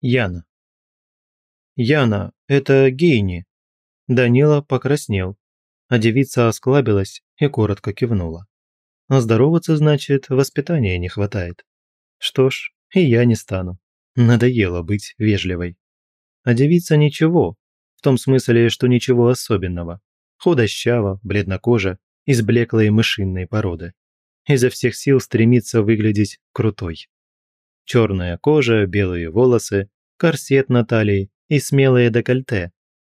Яна. «Яна, это Гейни!» Данила покраснел, а девица осклабилась и коротко кивнула. А здороваться, значит, воспитания не хватает. Что ж, и я не стану. Надоело быть вежливой. А девица ничего, в том смысле, что ничего особенного. Худощава, бледнокожа, из блеклой мышинной породы. Изо всех сил стремится выглядеть крутой черная кожа, белые волосы, корсет на талии и смелое декольте.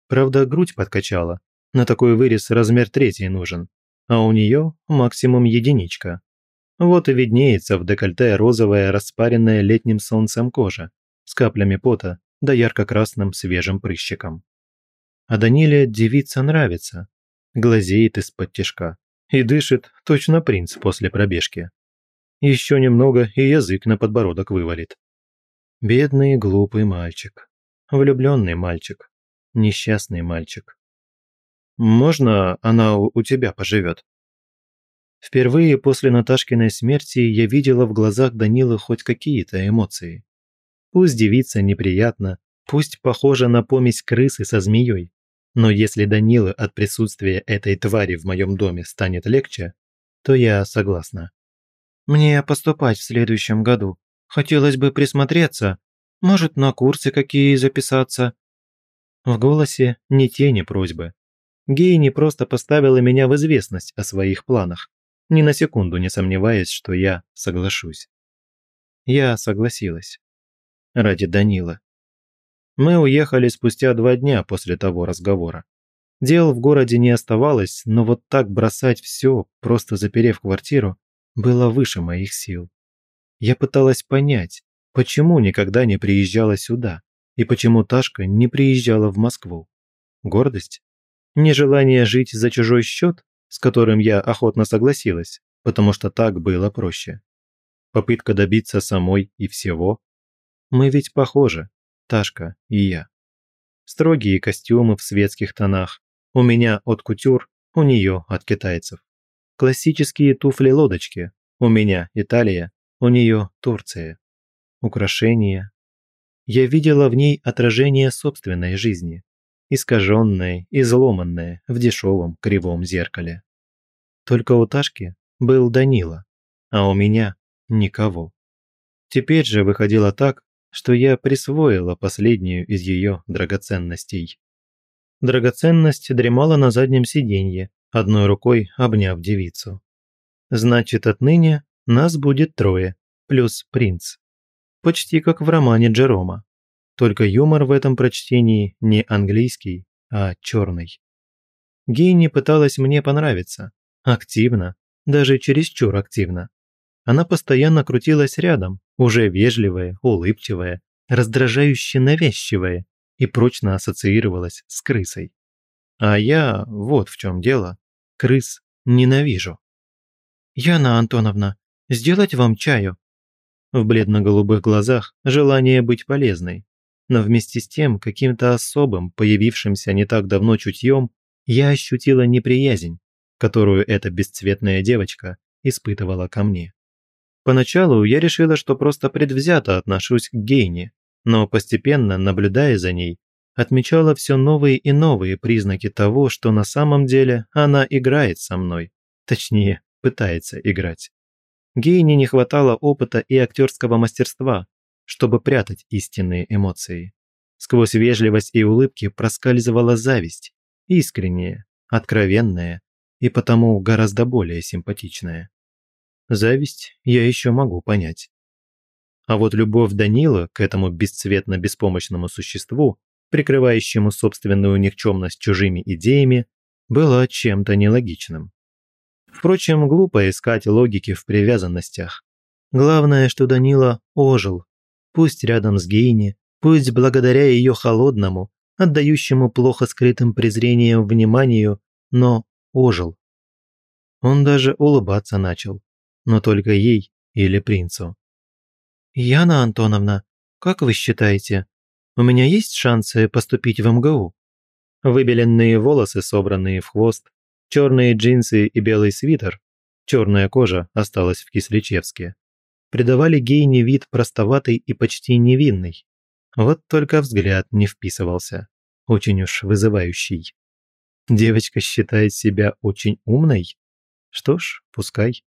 Правда, грудь подкачала. На такой вырез размер третий нужен. А у нее максимум единичка. Вот и виднеется в декольте розовая, распаренная летним солнцем кожа, с каплями пота да ярко-красным свежим прыщиком. А Даниле девица нравится. Глазеет из-под тишка и дышит точно принц после пробежки. Еще немного, и язык на подбородок вывалит. Бедный глупый мальчик. Влюбленный мальчик. Несчастный мальчик. «Можно она у тебя поживет?» Впервые после Наташкиной смерти я видела в глазах Данилы хоть какие-то эмоции. Пусть девица неприятно, пусть похожа на помесь крысы со змеей, но если Данила от присутствия этой твари в моем доме станет легче, то я согласна. Мне поступать в следующем году. Хотелось бы присмотреться. Может, на курсы какие записаться». В голосе ни тени просьбы. Гей не просто поставила меня в известность о своих планах, ни на секунду не сомневаясь, что я соглашусь. Я согласилась. Ради Данила. Мы уехали спустя два дня после того разговора. Дел в городе не оставалось, но вот так бросать все, просто заперев квартиру, было выше моих сил. Я пыталась понять, почему никогда не приезжала сюда и почему Ташка не приезжала в Москву. Гордость? Нежелание жить за чужой счет, с которым я охотно согласилась, потому что так было проще. Попытка добиться самой и всего. Мы ведь похожи, Ташка и я. Строгие костюмы в светских тонах. У меня от кутюр, у нее от китайцев. Классические туфли-лодочки. У меня Италия, у нее Турция. Украшения. Я видела в ней отражение собственной жизни, искаженное, изломанное в дешевом кривом зеркале. Только у Ташки был Данила, а у меня никого. Теперь же выходило так, что я присвоила последнюю из ее драгоценностей. Драгоценность дремала на заднем сиденье, одной рукой обняв девицу. «Значит, отныне нас будет трое, плюс принц. Почти как в романе Джерома. Только юмор в этом прочтении не английский, а черный. Гейни пыталась мне понравиться. Активно, даже чересчур активно. Она постоянно крутилась рядом, уже вежливая, улыбчивая, раздражающе навязчивая и прочно ассоциировалась с крысой. А я, вот в чем дело, крыс ненавижу. «Яна Антоновна, сделать вам чаю?» В бледно-голубых глазах желание быть полезной, но вместе с тем каким-то особым, появившимся не так давно чутьем, я ощутила неприязнь, которую эта бесцветная девочка испытывала ко мне. Поначалу я решила, что просто предвзято отношусь к Гейне, но постепенно, наблюдая за ней, отмечала все новые и новые признаки того, что на самом деле она играет со мной. Точнее, пытается играть. Гейне не хватало опыта и актерского мастерства, чтобы прятать истинные эмоции. Сквозь вежливость и улыбки проскальзывала зависть, искренняя, откровенная и потому гораздо более симпатичная. Зависть я еще могу понять. А вот любовь Данила к этому бесцветно-беспомощному существу прикрывающему собственную никчемность чужими идеями, было чем-то нелогичным. Впрочем, глупо искать логики в привязанностях. Главное, что Данила ожил, пусть рядом с Гейни, пусть благодаря ее холодному, отдающему плохо скрытым презрением вниманию, но ожил. Он даже улыбаться начал, но только ей или принцу. «Яна Антоновна, как вы считаете, у меня есть шансы поступить в МГУ?» Выбеленные волосы, собранные в хвост, черные джинсы и белый свитер, черная кожа осталась в Кисличевске, придавали Гейне вид простоватый и почти невинный. Вот только взгляд не вписывался, очень уж вызывающий. Девочка считает себя очень умной? Что ж, пускай.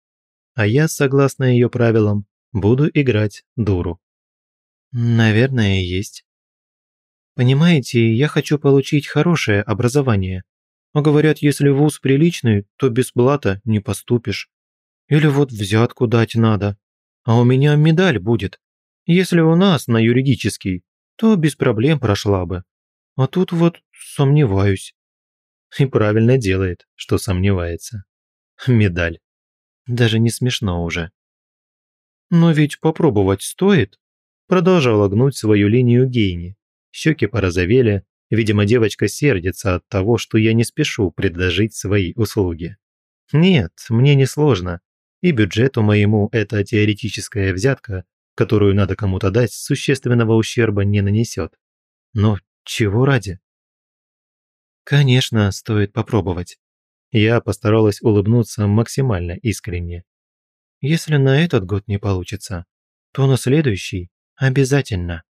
А я, согласно ее правилам, буду играть дуру. Наверное, есть. Понимаете, я хочу получить хорошее образование. но говорят, если вуз приличный, то без блата не поступишь. Или вот взятку дать надо. А у меня медаль будет. Если у нас на юридический, то без проблем прошла бы. А тут вот сомневаюсь. И правильно делает, что сомневается. Медаль. Даже не смешно уже. Но ведь попробовать стоит. Продолжала гнуть свою линию Гейни щеки порозовели, видимо, девочка сердится от того, что я не спешу предложить свои услуги. Нет, мне не сложно, и бюджету моему эта теоретическая взятка, которую надо кому-то дать, существенного ущерба не нанесет. Но чего ради? Конечно, стоит попробовать. Я постаралась улыбнуться максимально искренне. Если на этот год не получится, то на следующий обязательно.